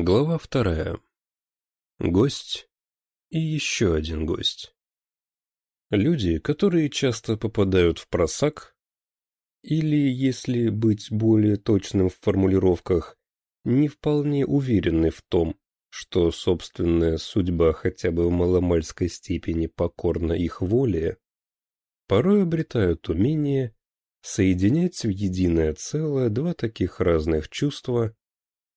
Глава вторая. Гость и еще один гость. Люди, которые часто попадают в просак, или, если быть более точным в формулировках, не вполне уверены в том, что собственная судьба хотя бы в маломальской степени покорна их воле, порой обретают умение соединять в единое целое два таких разных чувства,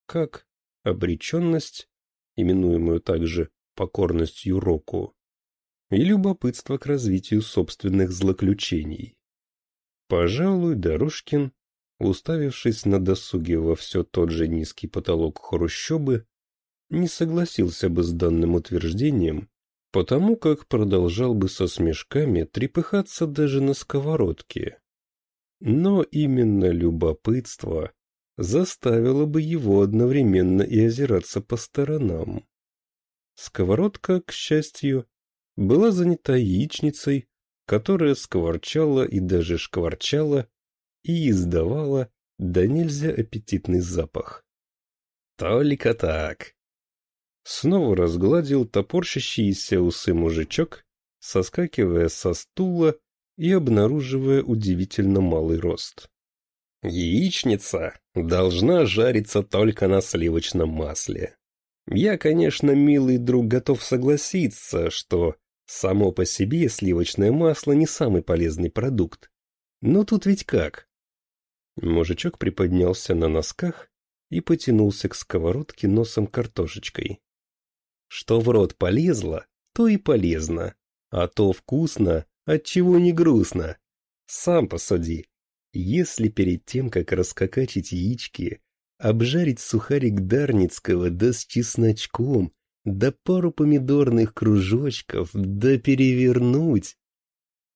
как обреченность, именуемую также покорностью року, и любопытство к развитию собственных злоключений. Пожалуй, Дорожкин, уставившись на досуге во все тот же низкий потолок хрущобы, не согласился бы с данным утверждением, потому как продолжал бы со смешками трепыхаться даже на сковородке. Но именно любопытство заставило бы его одновременно и озираться по сторонам. Сковородка, к счастью, была занята яичницей, которая скворчала и даже шкварчала и издавала да нельзя аппетитный запах. Только так. Снова разгладил топорщащиеся усы мужичок, соскакивая со стула и обнаруживая удивительно малый рост. Яичница должна жариться только на сливочном масле. Я, конечно, милый друг, готов согласиться, что само по себе сливочное масло не самый полезный продукт. Но тут ведь как? Мужичок приподнялся на носках и потянулся к сковородке носом картошечкой. Что в рот полезло, то и полезно, а то вкусно, отчего не грустно. Сам посуди. Если перед тем, как раскокачить яички, обжарить сухарик Дарницкого да с чесночком, да пару помидорных кружочков, да перевернуть.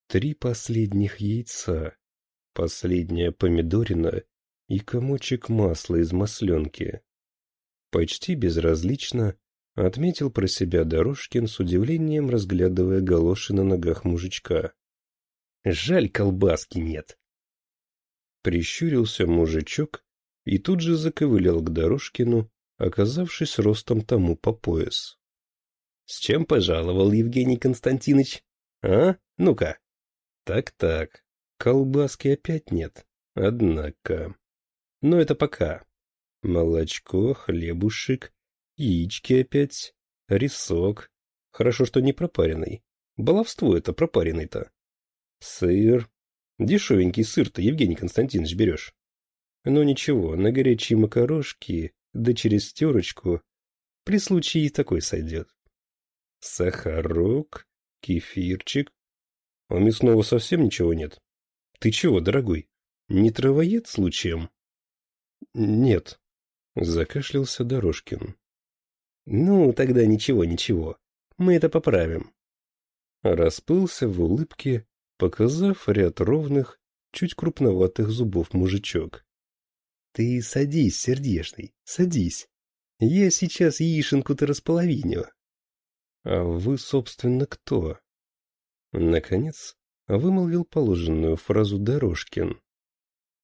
Три последних яйца, последняя помидорина и комочек масла из масленки. Почти безразлично отметил про себя Дорожкин с удивлением, разглядывая галоши на ногах мужичка. Жаль, колбаски нет. Прищурился мужичок и тут же заковылял к Дорожкину, оказавшись ростом тому по пояс. — С чем пожаловал Евгений Константинович? А? Ну-ка. Так-так, колбаски опять нет. Однако. Но это пока. Молочко, хлебушек, яички опять, рисок. Хорошо, что не пропаренный. Баловство это пропаренный-то. Сыр. Дешевенький сыр-то, Евгений Константинович, берешь. Но ничего, на горячие макарошки, да через терочку, при случае и такой сойдет. Сахарок, кефирчик. А мясного совсем ничего нет? Ты чего, дорогой, не травоед случаем? Нет, закашлялся Дорожкин. Ну, тогда ничего, ничего, мы это поправим. Расплылся в улыбке показав ряд ровных, чуть крупноватых зубов мужичок. «Ты садись, сердешный, садись. Я сейчас яишенку-то располовиню». «А вы, собственно, кто?» Наконец, вымолвил положенную фразу Дорожкин.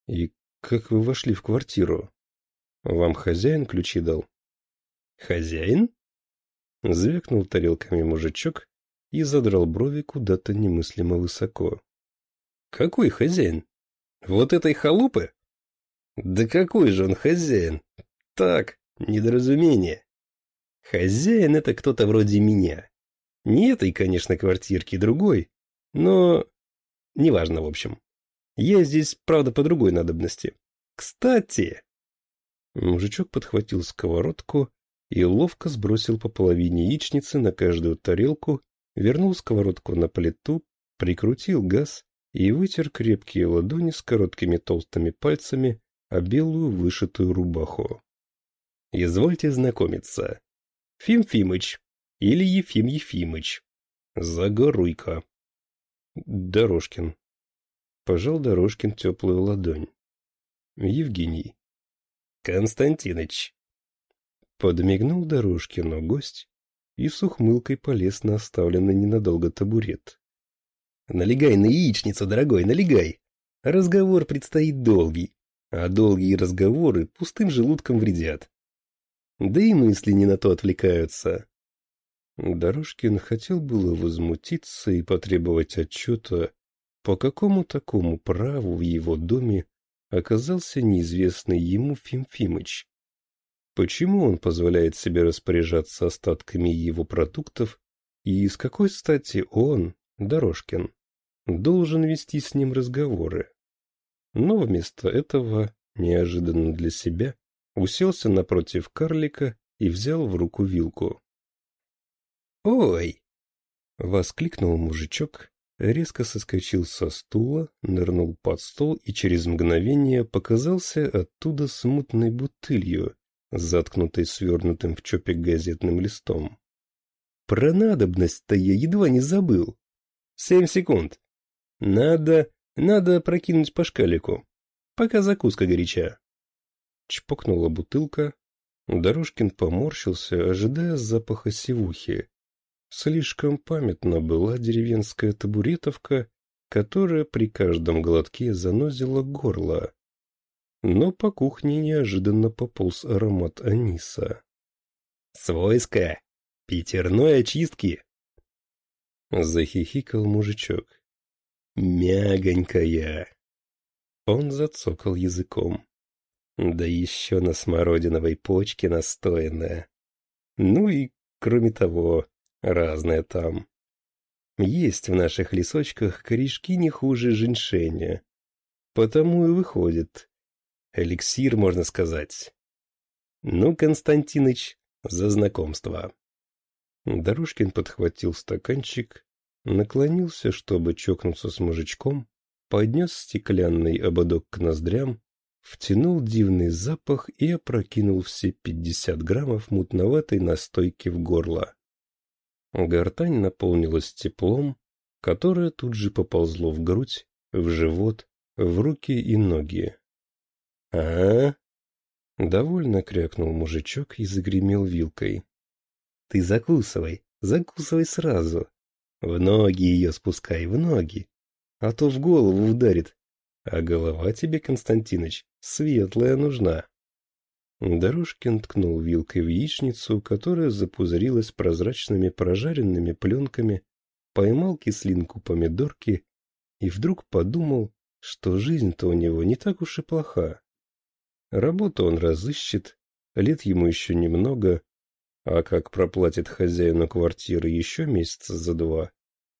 «И как вы вошли в квартиру? Вам хозяин ключи дал?» «Хозяин?» Звякнул тарелками мужичок и задрал брови куда-то немыслимо высоко. «Какой хозяин? Вот этой халупы?» «Да какой же он хозяин? Так, недоразумение. Хозяин — это кто-то вроде меня. Не этой, конечно, квартирки, другой, но... Неважно, в общем. Я здесь, правда, по другой надобности. Кстати...» Мужичок подхватил сковородку и ловко сбросил по половине яичницы на каждую тарелку вернул сковородку на плиту, прикрутил газ и вытер крепкие ладони с короткими толстыми пальцами о белую вышитую рубаху. «Извольте знакомиться. Фим Фимыч или Ефим Ефимыч. Загоруйка». «Дорожкин». Пожал Дорожкин теплую ладонь. «Евгений». «Константиныч». Подмигнул Дорожкину гость и с ухмылкой полез на оставленный ненадолго табурет. «Налегай на яичницу, дорогой, налегай! Разговор предстоит долгий, а долгие разговоры пустым желудком вредят. Да и мысли не на то отвлекаются. Дорожкин хотел было возмутиться и потребовать отчета, по какому такому праву в его доме оказался неизвестный ему Фимфимыч. Почему он позволяет себе распоряжаться остатками его продуктов, и с какой стати он, Дорожкин, должен вести с ним разговоры? Но вместо этого, неожиданно для себя, уселся напротив карлика и взял в руку вилку. «Ой!» — воскликнул мужичок, резко соскочил со стула, нырнул под стол и через мгновение показался оттуда с мутной бутылью, заткнутой свернутым в чопик газетным листом. «Про надобность-то я едва не забыл. Семь секунд. Надо, надо прокинуть по шкалику, пока закуска горяча». Чпокнула бутылка. Дорожкин поморщился, ожидая запаха сивухи. Слишком памятна была деревенская табуретовка, которая при каждом глотке занозила горло. Но по кухне неожиданно пополз аромат аниса. «Свойска! Пятерной очистки!» Захихикал мужичок. «Мягонькая!» Он зацокал языком. «Да еще на смородиновой почке настоянная. Ну и, кроме того, Разное там. Есть в наших лесочках корешки не хуже женьшеня. Потому и выходит. Эликсир, можно сказать. Ну, Константиныч, за знакомство. Дорожкин подхватил стаканчик, наклонился, чтобы чокнуться с мужичком, поднес стеклянный ободок к ноздрям, втянул дивный запах и опрокинул все пятьдесят граммов мутноватой настойки в горло. Гортань наполнилась теплом, которое тут же поползло в грудь, в живот, в руки и ноги. А, Довольно крякнул мужичок и загремел вилкой. «Ты закусывай, закусывай сразу. В ноги ее спускай, в ноги. А то в голову ударит. А голова тебе, Константиныч, светлая нужна». Дорожкин ткнул вилкой в яичницу, которая запузырилась прозрачными прожаренными пленками, поймал кислинку помидорки и вдруг подумал, что жизнь-то у него не так уж и плоха. Работу он разыщет, лет ему еще немного, а как проплатит хозяину квартиры еще месяца за два,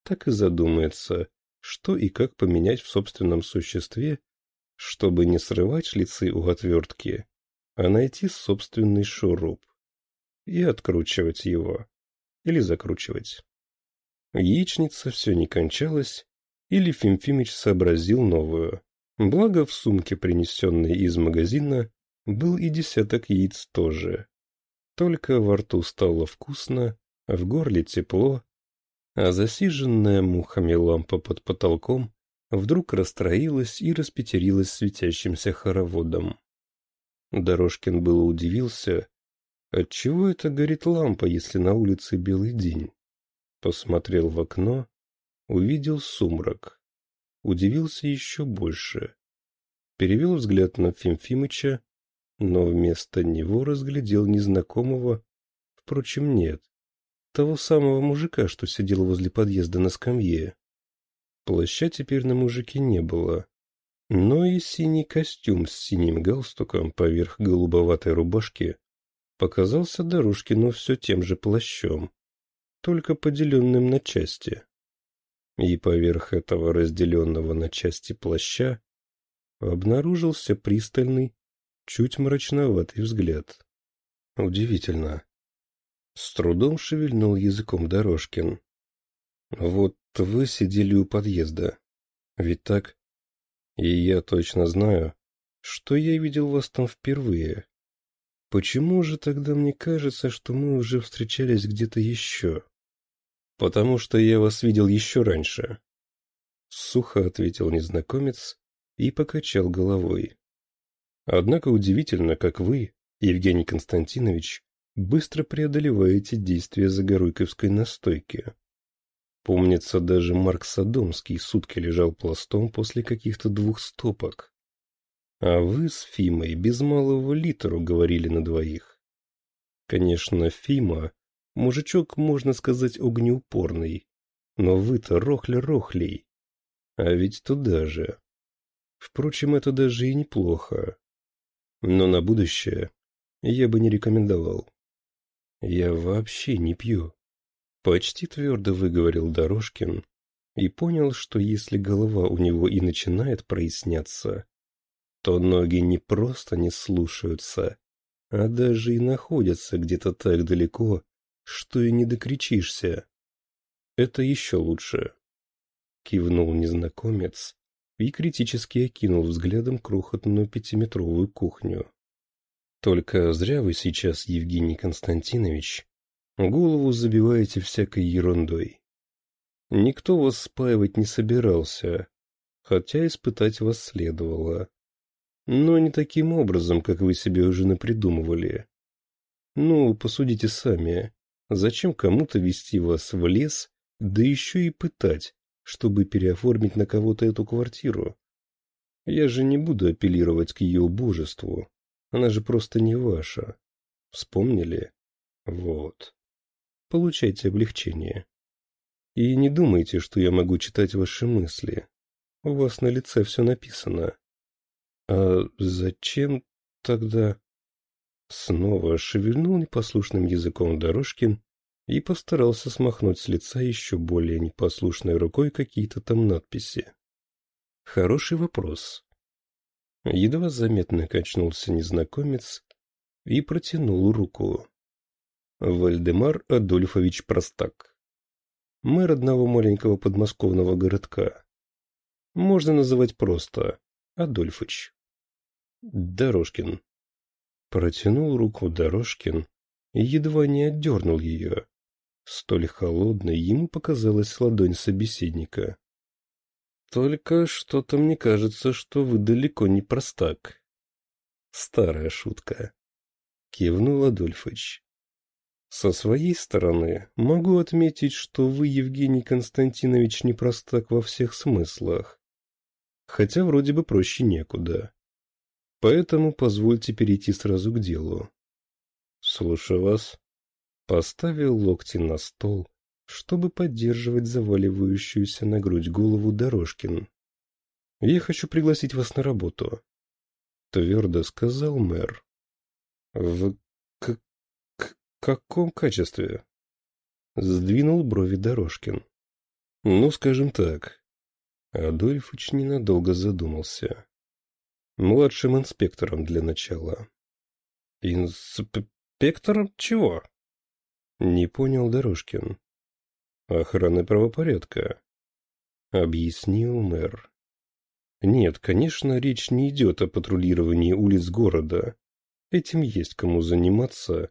так и задумается, что и как поменять в собственном существе, чтобы не срывать шлицы у отвертки а найти собственный шуруп и откручивать его или закручивать. Яичница все не кончалась, или Фимфимыч сообразил новую. Благо в сумке, принесенной из магазина, был и десяток яиц тоже. Только во рту стало вкусно, в горле тепло, а засиженная мухами лампа под потолком вдруг расстроилась и распетерилась светящимся хороводом. Дорожкин было удивился, отчего это горит лампа, если на улице белый день. Посмотрел в окно, увидел сумрак. Удивился еще больше. Перевел взгляд на Фимфимыча, но вместо него разглядел незнакомого, впрочем, нет, того самого мужика, что сидел возле подъезда на скамье. Плаща теперь на мужике не было но и синий костюм с синим галстуком поверх голубоватой рубашки показался Дорожкину все тем же плащом, только поделенным на части. И поверх этого разделенного на части плаща обнаружился пристальный, чуть мрачноватый взгляд. Удивительно. С трудом шевельнул языком Дорожкин. Вот вы сидели у подъезда. Ведь так? И я точно знаю, что я видел вас там впервые. Почему же тогда мне кажется, что мы уже встречались где-то еще? Потому что я вас видел еще раньше. Сухо ответил незнакомец и покачал головой. Однако удивительно, как вы, Евгений Константинович, быстро преодолеваете действие загоруйковской настойки. Помнится, даже Марк Садомский сутки лежал пластом после каких-то двух стопок. А вы с Фимой без малого литру говорили на двоих. Конечно, Фима, мужичок, можно сказать, огнеупорный, но вы-то рохли-рохлей. А ведь туда же. Впрочем, это даже и неплохо. Но на будущее я бы не рекомендовал. Я вообще не пью. Почти твердо выговорил Дорожкин и понял, что если голова у него и начинает проясняться, то ноги не просто не слушаются, а даже и находятся где-то так далеко, что и не докричишься. Это еще лучше. Кивнул незнакомец и критически окинул взглядом крохотную пятиметровую кухню. Только зря вы сейчас, Евгений Константинович, голову забиваете всякой ерундой. Никто вас спаивать не собирался, хотя испытать вас следовало. Но не таким образом, как вы себе уже напридумывали. Ну, посудите сами. Зачем кому-то вести вас в лес, да еще и пытать, чтобы переоформить на кого-то эту квартиру? Я же не буду апеллировать к ее убожеству. Она же просто не ваша. Вспомнили? Вот. Получайте облегчение. И не думайте, что я могу читать ваши мысли. У вас на лице все написано. А зачем тогда... Снова шевельнул непослушным языком Дорожкин и постарался смахнуть с лица еще более непослушной рукой какие-то там надписи. Хороший вопрос. Едва заметно качнулся незнакомец и протянул руку. Вальдемар Адольфович Простак. Мэр одного маленького подмосковного городка. Можно называть просто Адольфыч. Дорожкин. Протянул руку Дорожкин и едва не отдернул ее. Столь холодной ему показалась ладонь собеседника. «Только что-то мне кажется, что вы далеко не простак». Старая шутка. Кивнул Адольфыч. Со своей стороны могу отметить, что вы, Евгений Константинович, не простак во всех смыслах. Хотя вроде бы проще некуда. Поэтому позвольте перейти сразу к делу. Слушаю вас. Поставил локти на стол, чтобы поддерживать заваливающуюся на грудь голову Дорожкин. Я хочу пригласить вас на работу. Твердо сказал мэр. В к к каком качестве? Сдвинул брови Дорожкин. Ну, скажем так. Адольфыч ненадолго задумался. Младшим инспектором для начала. Инспектором чего? Не понял Дорожкин. Охраны правопорядка. Объяснил мэр. Нет, конечно, речь не идет о патрулировании улиц города. Этим есть кому заниматься.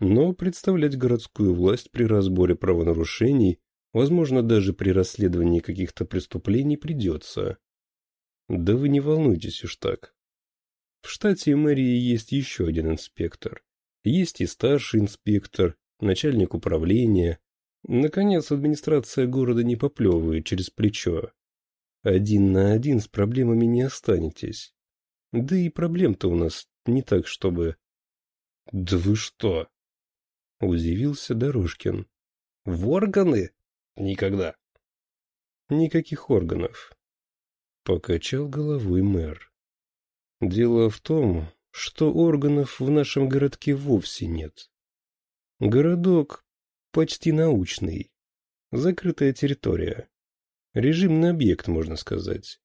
Но представлять городскую власть при разборе правонарушений, возможно, даже при расследовании каких-то преступлений придется. Да вы не волнуйтесь уж так. В штате мэрии есть еще один инспектор. Есть и старший инспектор, начальник управления. Наконец, администрация города не поплевывает через плечо. Один на один с проблемами не останетесь. Да и проблем-то у нас не так, чтобы... — Да вы что? — удивился Дорожкин. — В органы? Никогда. Никаких органов. Покачал головой мэр. Дело в том, что органов в нашем городке вовсе нет. Городок почти научный. Закрытая территория. Режимный объект, можно сказать.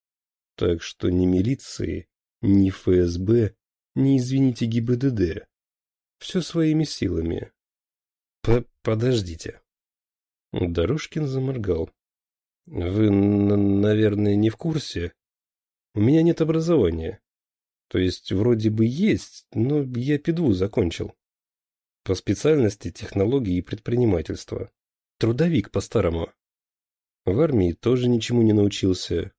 Так что ни милиции, ни ФСБ, ни, извините, ГИБДД. Все своими силами. П Подождите. Дорожкин заморгал. Вы, наверное, не в курсе? У меня нет образования. То есть, вроде бы есть, но я ПИДВУ закончил. По специальности технологии и предпринимательства. Трудовик по-старому. В армии тоже ничему не научился.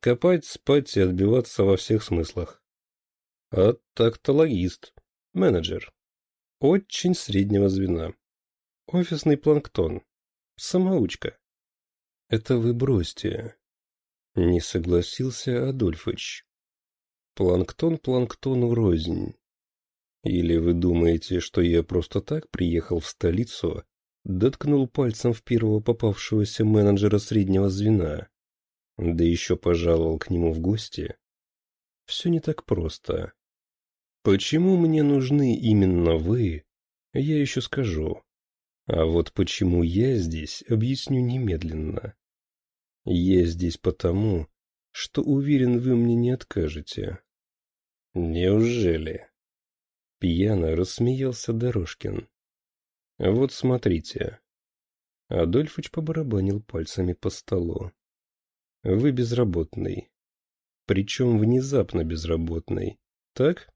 Копать, спать и отбиваться во всех смыслах. А так-то логист, менеджер. Очень среднего звена. Офисный планктон. Самоучка. Это вы бросьте. Не согласился Адольфыч. Планктон планктону рознь. Или вы думаете, что я просто так приехал в столицу, доткнул пальцем в первого попавшегося менеджера среднего звена, да еще пожаловал к нему в гости? Все не так просто. Почему мне нужны именно вы, я еще скажу. А вот почему я здесь, объясню немедленно. Я здесь потому, что уверен, вы мне не откажете. Неужели? Пьяно рассмеялся Дорожкин. Вот смотрите. Адольфыч побарабанил пальцами по столу. Вы безработный. Причем внезапно безработный. Так?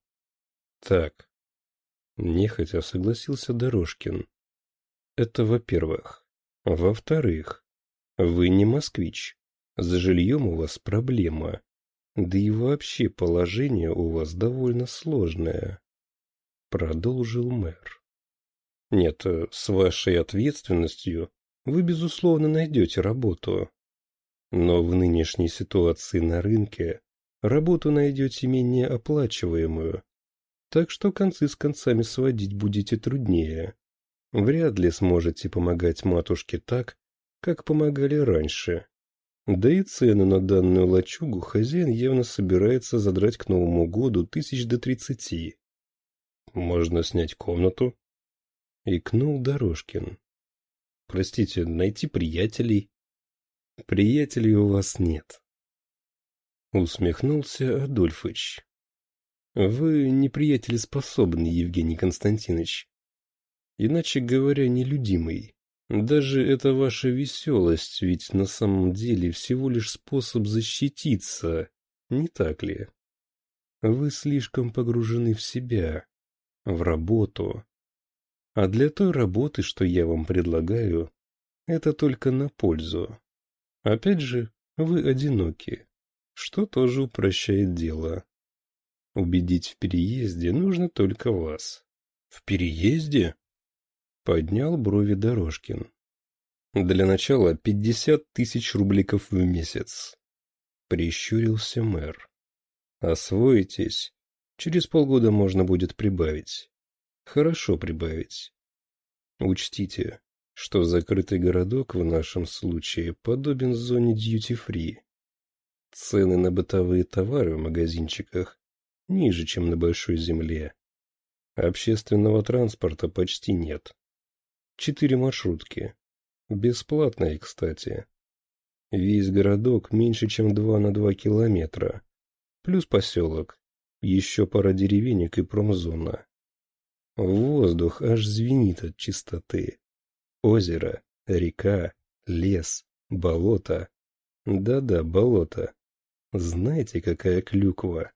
Так. Нехотя согласился Дорожкин. Это во-первых. Во-вторых, вы не москвич. За жильем у вас проблема. Да и вообще положение у вас довольно сложное. Продолжил мэр. Нет, с вашей ответственностью вы, безусловно, найдете работу. Но в нынешней ситуации на рынке работу найдете менее оплачиваемую, так что концы с концами сводить будете труднее. Вряд ли сможете помогать матушке так, как помогали раньше. Да и цены на данную лачугу хозяин явно собирается задрать к Новому году тысяч до тридцати. Можно снять комнату? Икнул Дорожкин. Простите, найти приятелей? Приятелей у вас нет. Усмехнулся Адольфыч. Вы неприятели способны, Евгений Константинович. Иначе говоря, нелюдимый. Даже эта ваша веселость ведь на самом деле всего лишь способ защититься, не так ли? Вы слишком погружены в себя, в работу. А для той работы, что я вам предлагаю, это только на пользу. Опять же, вы одиноки, что тоже упрощает дело. Убедить в переезде нужно только вас. В переезде? Поднял брови Дорожкин. Для начала пятьдесят тысяч рубликов в месяц. Прищурился мэр. Освоитесь. Через полгода можно будет прибавить. Хорошо прибавить. Учтите, что закрытый городок в нашем случае подобен зоне дьюти-фри. Цены на бытовые товары в магазинчиках ниже, чем на большой земле. Общественного транспорта почти нет. Четыре маршрутки. Бесплатные, кстати. Весь городок меньше, чем два на два километра. Плюс поселок. Еще пара деревенек и промзона. Воздух аж звенит от чистоты. Озеро, река, лес, болото. Да-да, болото. Знаете, какая клюква?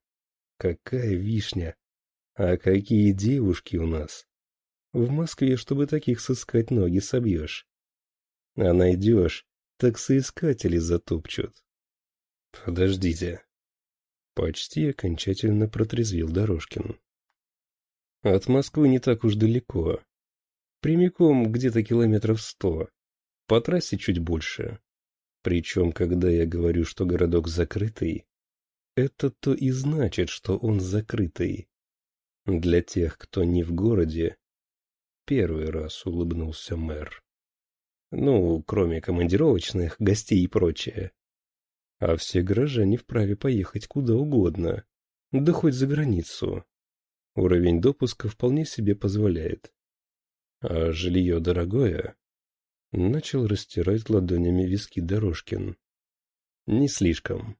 Какая вишня? А какие девушки у нас? В Москве, чтобы таких сыскать, ноги собьешь. А найдешь, так соискатели затопчут. Подождите. Почти окончательно протрезвил Дорожкин. От Москвы не так уж далеко. Прямиком где-то километров сто. По трассе чуть больше. Причем, когда я говорю, что городок закрытый, это то и значит, что он закрытый. Для тех, кто не в городе, Первый раз улыбнулся мэр. Ну, кроме командировочных, гостей и прочее. А все горожане вправе поехать куда угодно, да хоть за границу. Уровень допуска вполне себе позволяет. А жилье дорогое? Начал растирать ладонями виски Дорожкин. Не слишком.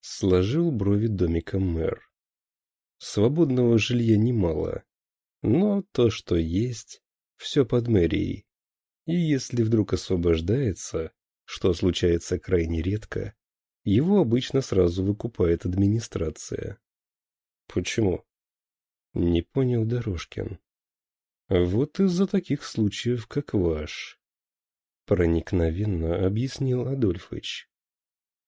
Сложил брови домиком мэр. Свободного жилья немало. Но то, что есть, все под мэрией. И если вдруг освобождается, что случается крайне редко, его обычно сразу выкупает администрация. Почему? Не понял Дорожкин. Вот из-за таких случаев, как ваш. Проникновенно объяснил Адольфович.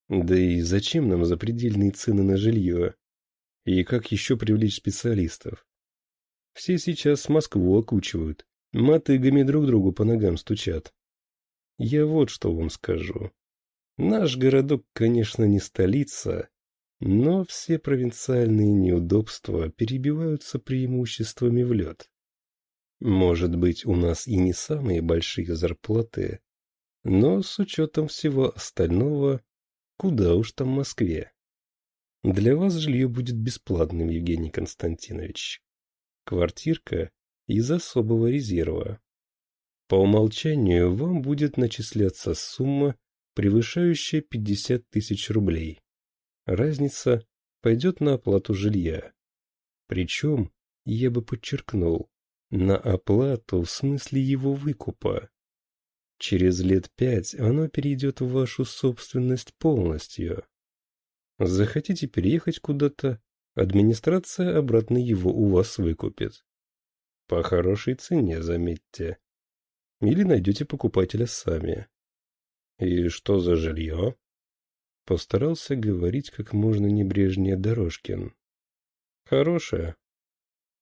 Да и зачем нам запредельные цены на жилье? И как еще привлечь специалистов? Все сейчас Москву окучивают, мотыгами друг другу по ногам стучат. Я вот что вам скажу. Наш городок, конечно, не столица, Но все провинциальные неудобства перебиваются преимуществами в лед. Может быть, у нас и не самые большие зарплаты, но с учетом всего остального, куда уж там Москве. Для вас жилье будет бесплатным, Евгений Константинович. Квартирка из особого резерва. По умолчанию вам будет начисляться сумма, превышающая 50 тысяч рублей. Разница пойдет на оплату жилья. Причем, я бы подчеркнул, на оплату в смысле его выкупа. Через лет пять оно перейдет в вашу собственность полностью. Захотите переехать куда-то, администрация обратно его у вас выкупит. По хорошей цене, заметьте. Или найдете покупателя сами. И что за жилье? Постарался говорить как можно небрежнее Дорожкин. Хорошее.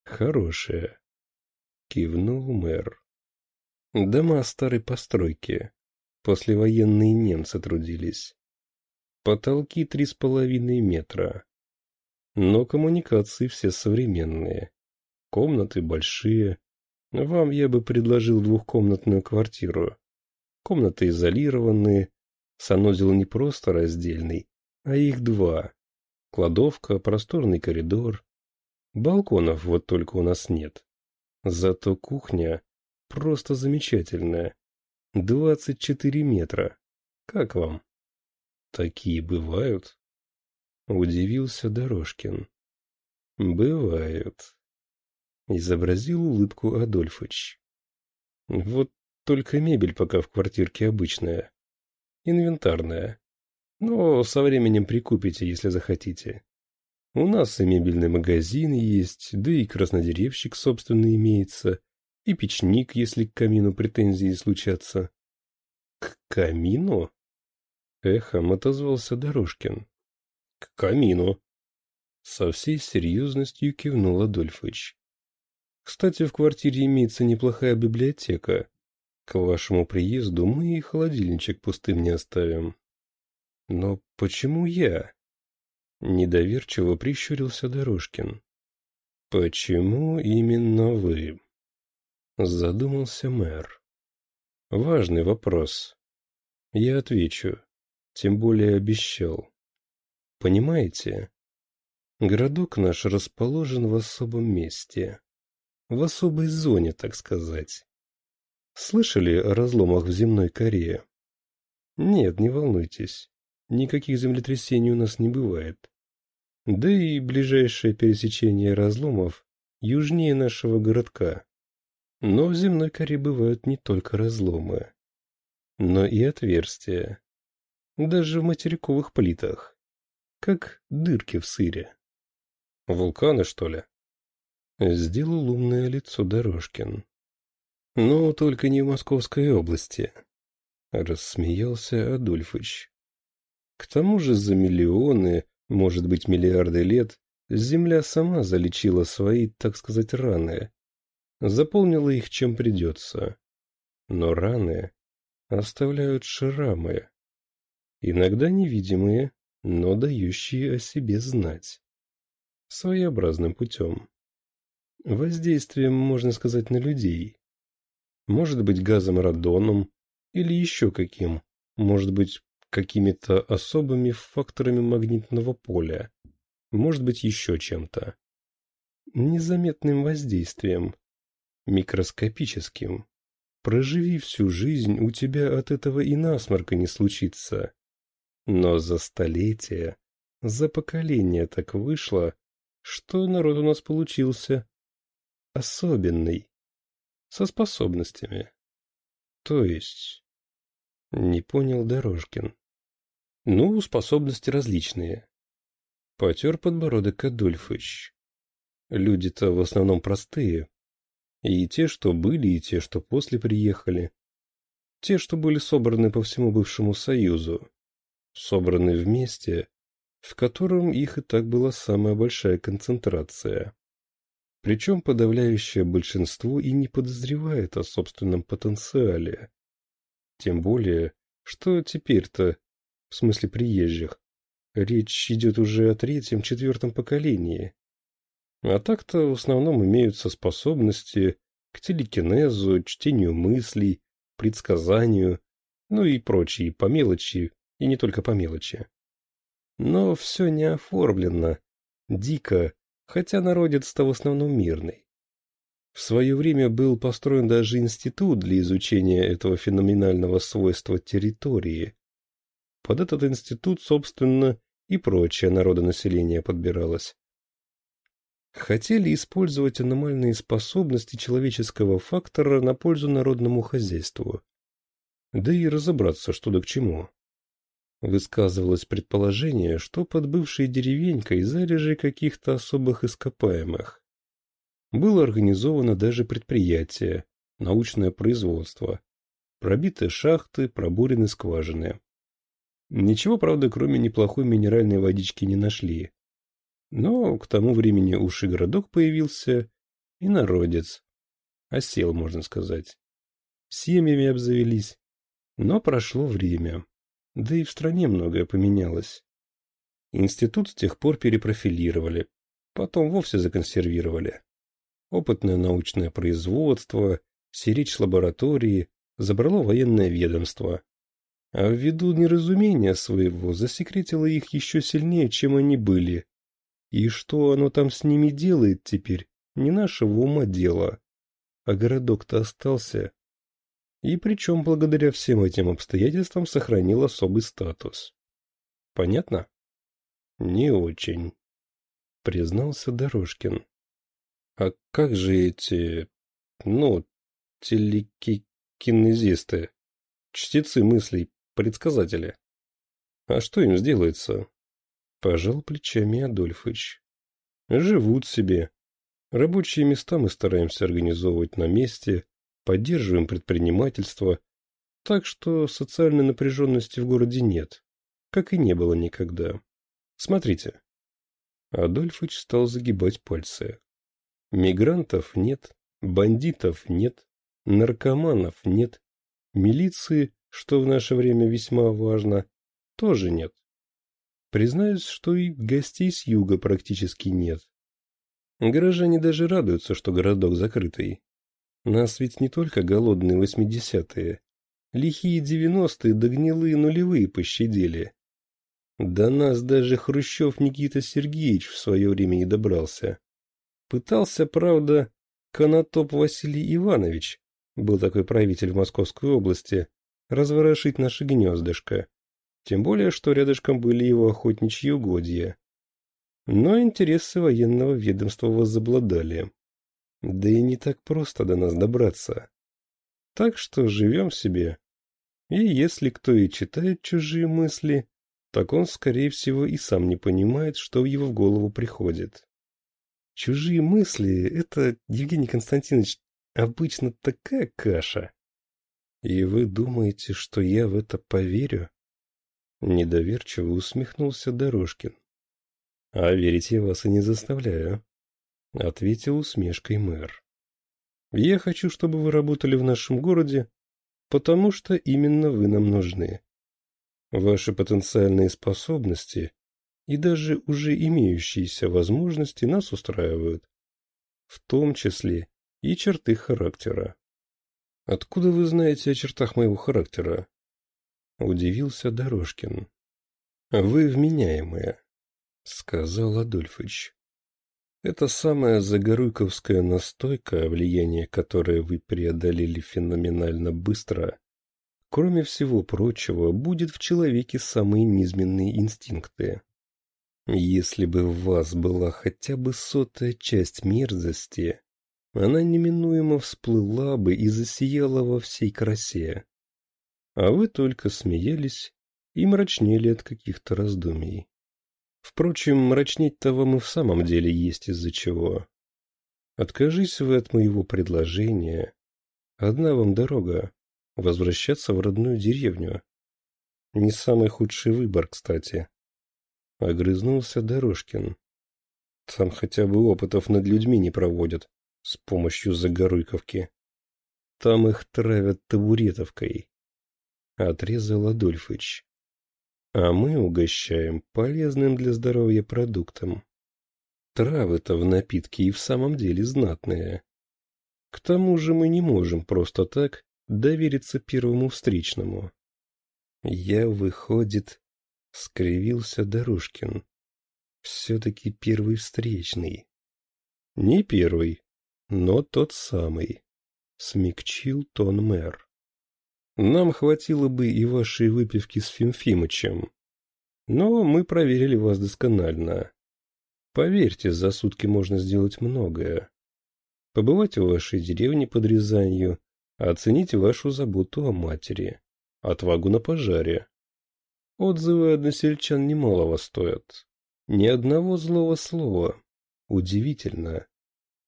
Хорошее. Кивнул мэр. Дома старой постройки. Послевоенные немцы трудились. Потолки три с половиной метра. Но коммуникации все современные. Комнаты большие. Вам я бы предложил двухкомнатную квартиру. Комнаты изолированные. Санузел не просто раздельный, а их два. Кладовка, просторный коридор. Балконов вот только у нас нет. Зато кухня просто замечательная. Двадцать четыре метра. Как вам? Такие бывают? Удивился Дорожкин. Бывают. Изобразил улыбку Адольфыч. Вот только мебель пока в квартирке обычная. Инвентарная. Но со временем прикупите, если захотите. У нас и мебельный магазин есть, да и краснодеревщик собственно имеется, и печник, если к камину претензии случатся. К камину? Эхом отозвался Дорожкин. К камину. Со всей серьезностью кивнул Адольфыч. Кстати, в квартире имеется неплохая библиотека. К вашему приезду мы и холодильничек пустым не оставим. Но почему я? Недоверчиво прищурился Дорожкин. «Почему именно вы?» Задумался мэр. «Важный вопрос. Я отвечу, тем более обещал. Понимаете, городок наш расположен в особом месте, в особой зоне, так сказать. Слышали о разломах в земной коре? Нет, не волнуйтесь, никаких землетрясений у нас не бывает. Да и ближайшее пересечение разломов южнее нашего городка. Но в земной коре бывают не только разломы, но и отверстия. Даже в материковых плитах. Как дырки в сыре. Вулканы, что ли? Сделал умное лицо Дорожкин. Но только не в Московской области. Рассмеялся Адольфыч. К тому же за миллионы может быть, миллиарды лет Земля сама залечила свои, так сказать, раны. Заполнила их чем придется. Но раны оставляют шрамы. Иногда невидимые, но дающие о себе знать. Своеобразным путем. Воздействием, можно сказать, на людей. Может быть, газом радоном или еще каким. Может быть, какими-то особыми факторами магнитного поля, может быть еще чем-то. Незаметным воздействием, микроскопическим. Проживи всю жизнь, у тебя от этого и насморка не случится. Но за столетия, за поколения так вышло, что народ у нас получился особенный, со способностями. То есть... Не понял Дорожкин. Ну, способности различные. Потер подбородок Адольфыч. Люди-то в основном простые. И те, что были, и те, что после приехали. Те, что были собраны по всему бывшему Союзу. Собраны вместе, в котором их и так была самая большая концентрация. Причем подавляющее большинство и не подозревает о собственном потенциале. Тем более, что теперь-то в смысле приезжих, речь идет уже о третьем-четвертом поколении. А так-то в основном имеются способности к телекинезу, чтению мыслей, предсказанию, ну и прочие по мелочи, и не только по мелочи. Но все не оформлено, дико, хотя народец-то в основном мирный. В свое время был построен даже институт для изучения этого феноменального свойства территории. Под этот институт, собственно, и прочее народонаселение подбиралось. Хотели использовать аномальные способности человеческого фактора на пользу народному хозяйству. Да и разобраться, что да к чему. Высказывалось предположение, что под бывшей деревенькой залежи каких-то особых ископаемых. Было организовано даже предприятие, научное производство. Пробиты шахты, пробурены скважины. Ничего, правда, кроме неплохой минеральной водички не нашли. Но к тому времени уж и городок появился, и народец. Осел, можно сказать. Семьями обзавелись. Но прошло время. Да и в стране многое поменялось. Институт с тех пор перепрофилировали, потом вовсе законсервировали. Опытное научное производство, сиречь лаборатории забрало военное ведомство. А ввиду неразумения своего засекретило их еще сильнее, чем они были. И что оно там с ними делает теперь, не нашего ума дело. А городок-то остался. И причем благодаря всем этим обстоятельствам сохранил особый статус. Понятно? Не очень, признался Дорожкин. А как же эти, ну, телекинезисты, чтецы мыслей, предсказатели? А что им сделается? Пожал плечами Адольфыч. Живут себе. Рабочие места мы стараемся организовывать на месте, поддерживаем предпринимательство, так что социальной напряженности в городе нет, как и не было никогда. Смотрите. Адольфыч стал загибать пальцы. Мигрантов нет, бандитов нет, наркоманов нет, милиции, что в наше время весьма важно, тоже нет. Признаюсь, что и гостей с юга практически нет. Горожане даже радуются, что городок закрытый. Нас ведь не только голодные восьмидесятые. Лихие девяностые да гнилые нулевые пощадили. До нас даже Хрущев Никита Сергеевич в свое время не добрался. Пытался, правда, Конотоп Василий Иванович, был такой правитель в Московской области, разворошить наше гнездышко. Тем более, что рядышком были его охотничьи угодья. Но интересы военного ведомства возобладали. Да и не так просто до нас добраться. Так что живем себе. И если кто и читает чужие мысли, так он, скорее всего, и сам не понимает, что в его голову приходит. Чужие мысли — это, Евгений Константинович, обычно такая каша. И вы думаете, что я в это поверю? Недоверчиво усмехнулся Дорожкин. А верить я вас и не заставляю, ответил усмешкой мэр. Я хочу, чтобы вы работали в нашем городе, потому что именно вы нам нужны. Ваши потенциальные способности и даже уже имеющиеся возможности нас устраивают, в том числе и черты характера. Откуда вы знаете о чертах моего характера? Удивился Дорожкин. Вы вменяемые, сказал Адольфыч. Это самая загоруйковская настойка, влияние которой вы преодолели феноменально быстро, кроме всего прочего, будет в человеке самые низменные инстинкты. Если бы в вас была хотя бы сотая часть мерзости, она неминуемо всплыла бы и засияла во всей красе а вы только смеялись и мрачнели от каких-то раздумий. Впрочем, мрачнеть-то вам и в самом деле есть из-за чего. Откажись вы от моего предложения. Одна вам дорога — возвращаться в родную деревню. Не самый худший выбор, кстати. Огрызнулся Дорожкин. Там хотя бы опытов над людьми не проводят с помощью загоруйковки. Там их травят табуретовкой отрезал Адольфыч. А мы угощаем полезным для здоровья продуктом. Травы-то в напитке и в самом деле знатные. К тому же мы не можем просто так довериться первому встречному. Я, выходит, скривился Дорожкин. Все-таки первый встречный. Не первый, но тот самый. Смягчил тон мэр. Нам хватило бы и вашей выпивки с Фимфимычем. Но мы проверили вас досконально. Поверьте, за сутки можно сделать многое. Побывать в вашей деревне под Рязанью, оценить вашу заботу о матери, отвагу на пожаре. Отзывы односельчан немалого стоят. Ни одного злого слова. Удивительно.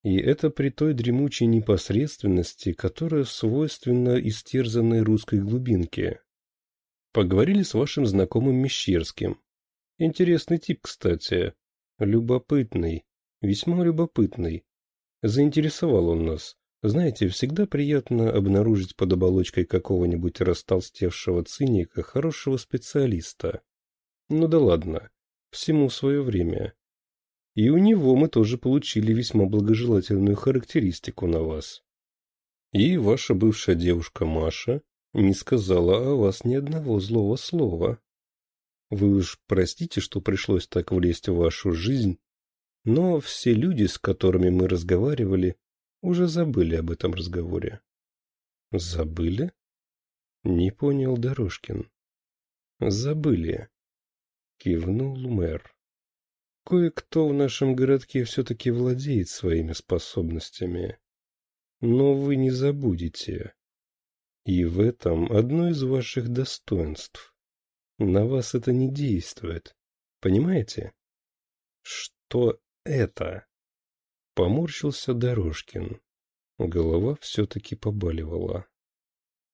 И это при той дремучей непосредственности, которая свойственна истерзанной русской глубинке. Поговорили с вашим знакомым Мещерским. Интересный тип, кстати. Любопытный. Весьма любопытный. Заинтересовал он нас. Знаете, всегда приятно обнаружить под оболочкой какого-нибудь растолстевшего циника хорошего специалиста. Ну да ладно, всему свое время. И у него мы тоже получили весьма благожелательную характеристику на вас. И ваша бывшая девушка Маша не сказала о вас ни одного злого слова. Вы уж простите, что пришлось так влезть в вашу жизнь, но все люди, с которыми мы разговаривали, уже забыли об этом разговоре. Забыли? Не понял Дорожкин. Забыли. Кивнул мэр. Кое-кто в нашем городке все-таки владеет своими способностями. Но вы не забудете. И в этом одно из ваших достоинств. На вас это не действует. Понимаете? Что это? Поморщился Дорожкин. Голова все-таки побаливала.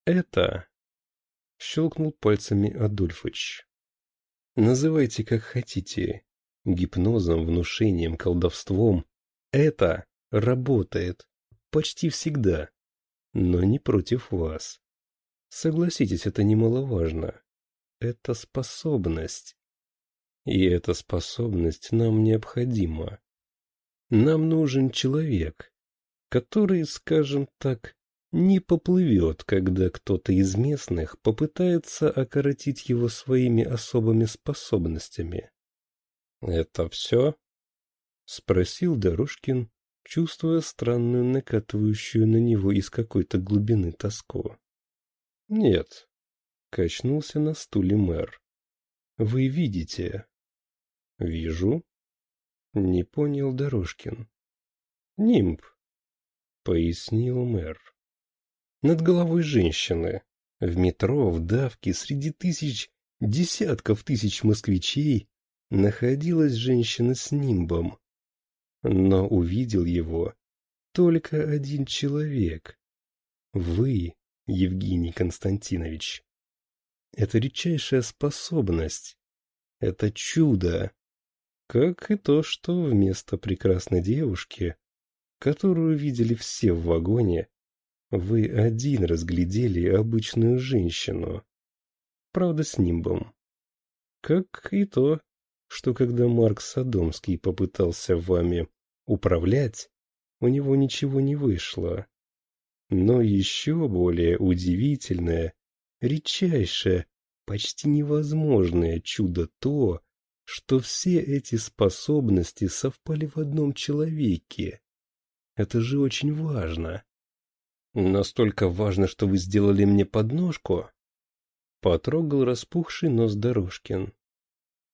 Это... Щелкнул пальцами Адольфыч. Называйте как хотите гипнозом, внушением, колдовством. Это работает почти всегда, но не против вас. Согласитесь, это немаловажно. Это способность. И эта способность нам необходима. Нам нужен человек, который, скажем так, не поплывет, когда кто-то из местных попытается окоротить его своими особыми способностями. «Это все?» — спросил Дорожкин, чувствуя странную накатывающую на него из какой-то глубины тоску. «Нет», — качнулся на стуле мэр. «Вы видите?» «Вижу», — не понял Дорожкин. «Нимб», — пояснил мэр. «Над головой женщины, в метро, в давке, среди тысяч, десятков тысяч москвичей находилась женщина с нимбом. Но увидел его только один человек. Вы, Евгений Константинович. Это редчайшая способность. Это чудо. Как и то, что вместо прекрасной девушки, которую видели все в вагоне, вы один разглядели обычную женщину. Правда, с нимбом. Как и то, что когда Марк Садомский попытался вами управлять, у него ничего не вышло. Но еще более удивительное, редчайшее, почти невозможное чудо то, что все эти способности совпали в одном человеке. Это же очень важно. Настолько важно, что вы сделали мне подножку. Потрогал распухший нос Дорожкин.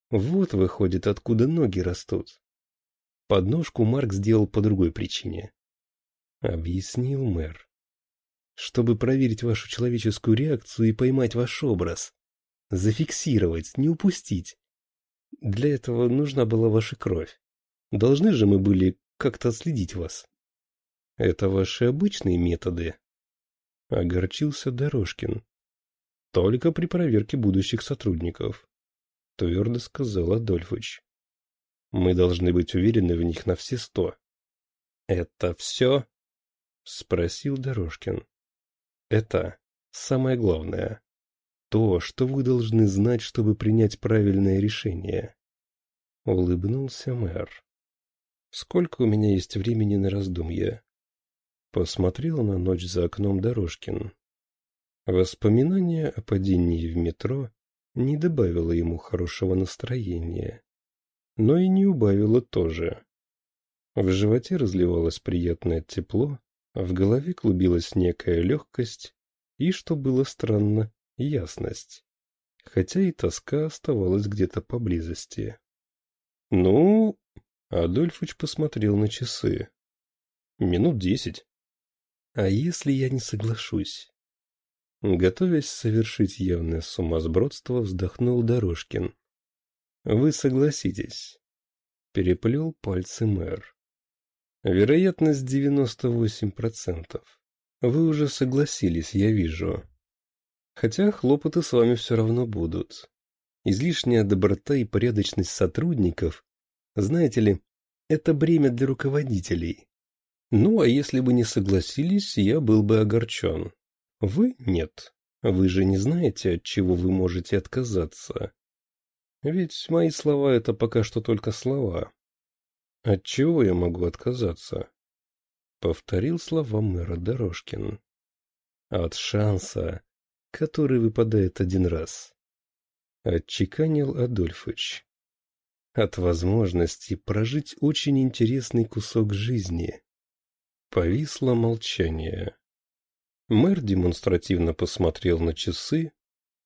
Вот, выходит, откуда ноги растут. Подножку Марк сделал по другой причине. Объяснил мэр. Чтобы проверить вашу человеческую реакцию и поймать ваш образ. Зафиксировать, не упустить. Для этого нужна была ваша кровь. Должны же мы были как-то отследить вас. Это ваши обычные методы. Огорчился Дорожкин. Только при проверке будущих сотрудников. — твердо сказал Адольфыч. «Мы должны быть уверены в них на все сто». «Это все?» — спросил Дорожкин. «Это самое главное. то, что вы должны знать, чтобы принять правильное решение. Улыбнулся мэр. Сколько у меня есть времени на раздумья? Посмотрел на ночь за окном Дорожкин. Воспоминание о падении в метро не добавило ему хорошего настроения, но и не убавило тоже. В животе разливалось приятное тепло, в голове клубилась некая легкость и, что было странно, ясность. Хотя и тоска оставалась где-то поблизости. «Ну...» — Адольфыч посмотрел на часы. «Минут десять». «А если я не соглашусь?» Готовясь совершить явное сумасбродство, вздохнул Дорожкин. «Вы согласитесь?» Переплел пальцы мэр. Вероятность 98%. Вы уже согласились, я вижу. Хотя хлопоты с вами все равно будут. Излишняя доброта и порядочность сотрудников, знаете ли, это бремя для руководителей. Ну, а если бы не согласились, я был бы огорчен. Вы нет. Вы же не знаете, от чего вы можете отказаться. Ведь мои слова — это пока что только слова. От чего я могу отказаться? Повторил слова мэра Дорожкин. От шанса, который выпадает один раз. Отчеканил Адольфыч. От возможности прожить очень интересный кусок жизни. Повисло молчание. Мэр демонстративно посмотрел на часы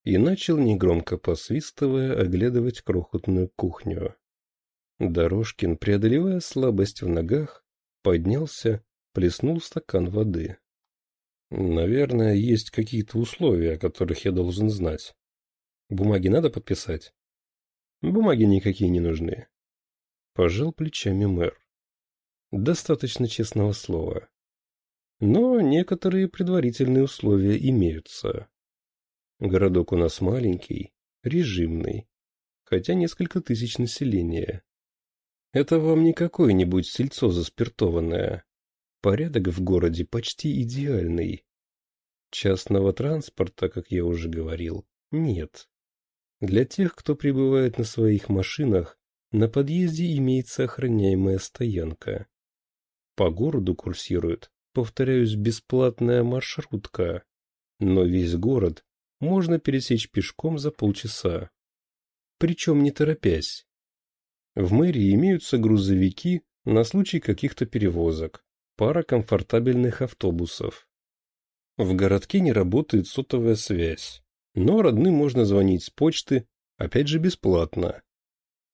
и начал, негромко посвистывая, оглядывать крохотную кухню. Дорожкин, преодолевая слабость в ногах, поднялся, плеснул стакан воды. Наверное, есть какие-то условия, о которых я должен знать. Бумаги надо подписать? Бумаги никакие не нужны. Пожал плечами мэр. Достаточно честного слова. Но некоторые предварительные условия имеются. Городок у нас маленький, режимный, хотя несколько тысяч населения. Это вам не какое-нибудь сельцо заспиртованное. Порядок в городе почти идеальный. Частного транспорта, как я уже говорил, нет. Для тех, кто прибывает на своих машинах, на подъезде имеется охраняемая стоянка. По городу курсирует, повторяюсь, бесплатная маршрутка. Но весь город можно пересечь пешком за полчаса. Причем не торопясь. В мэрии имеются грузовики на случай каких-то перевозок, пара комфортабельных автобусов. В городке не работает сотовая связь, но родным можно звонить с почты, опять же бесплатно.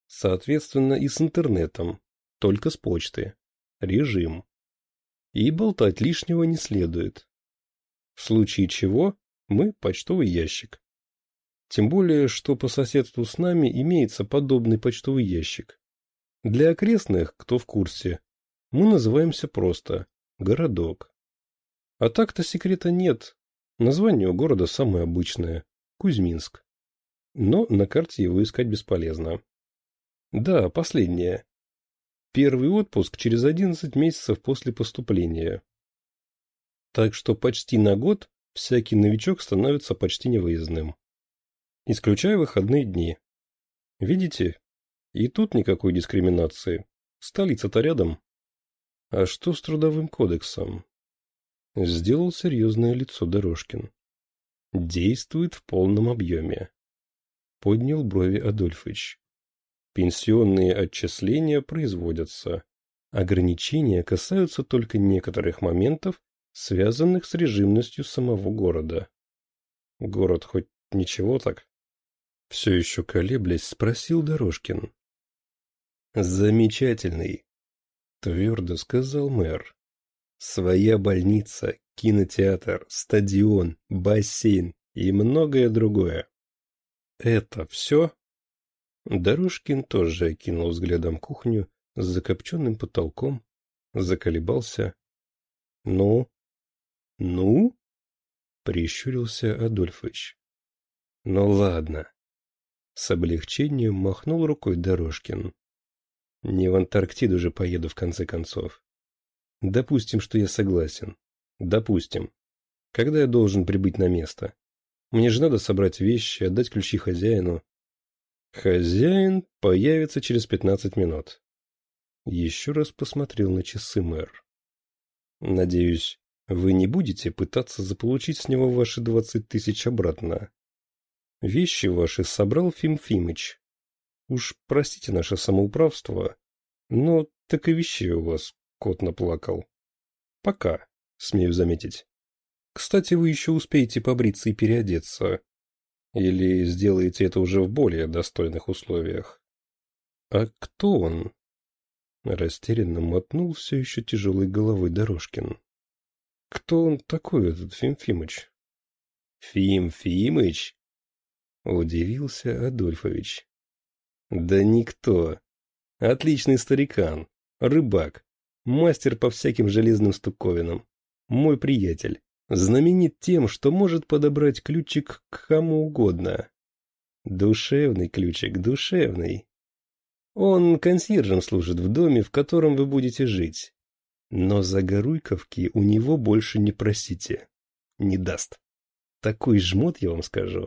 Соответственно и с интернетом, только с почты. Режим. И болтать лишнего не следует. В случае чего мы почтовый ящик. Тем более, что по соседству с нами имеется подобный почтовый ящик. Для окрестных, кто в курсе, мы называемся просто «городок». А так-то секрета нет. Название у города самое обычное – Кузьминск. Но на карте его искать бесполезно. Да, последнее. Первый отпуск через 11 месяцев после поступления. Так что почти на год всякий новичок становится почти невыездным. Исключая выходные дни. Видите? И тут никакой дискриминации. Столица-то рядом. А что с трудовым кодексом? Сделал серьезное лицо Дорожкин. Действует в полном объеме. Поднял брови Адольфыч. Пенсионные отчисления производятся. Ограничения касаются только некоторых моментов, связанных с режимностью самого города. Город хоть ничего так? Все еще колеблясь, спросил Дорожкин. «Замечательный», — твердо сказал мэр. «Своя больница, кинотеатр, стадион, бассейн и многое другое». «Это все?» Дорожкин тоже окинул взглядом кухню с закопченным потолком, заколебался. «Ну?» «Ну?» — прищурился Адольфович. «Ну ладно». С облегчением махнул рукой Дорожкин. «Не в Антарктиду же поеду в конце концов. Допустим, что я согласен. Допустим. Когда я должен прибыть на место? Мне же надо собрать вещи, отдать ключи хозяину. Хозяин появится через пятнадцать минут. Еще раз посмотрел на часы мэр. Надеюсь, вы не будете пытаться заполучить с него ваши двадцать тысяч обратно. Вещи ваши собрал Фим Фимыч. Уж простите наше самоуправство, но так и вещей у вас кот наплакал. Пока, смею заметить. Кстати, вы еще успеете побриться и переодеться. Или сделаете это уже в более достойных условиях. А кто он? Растерянно мотнул все еще тяжелой головой Дорожкин. Кто он такой, этот Фим Фимыч? Фим Фимыч? Удивился Адольфович. Да никто. Отличный старикан, рыбак, мастер по всяким железным стуковинам. Мой приятель. Знаменит тем, что может подобрать ключик к кому угодно. Душевный ключик, душевный. Он консьержем служит в доме, в котором вы будете жить. Но за горуйковки у него больше не просите. Не даст. Такой жмот, я вам скажу.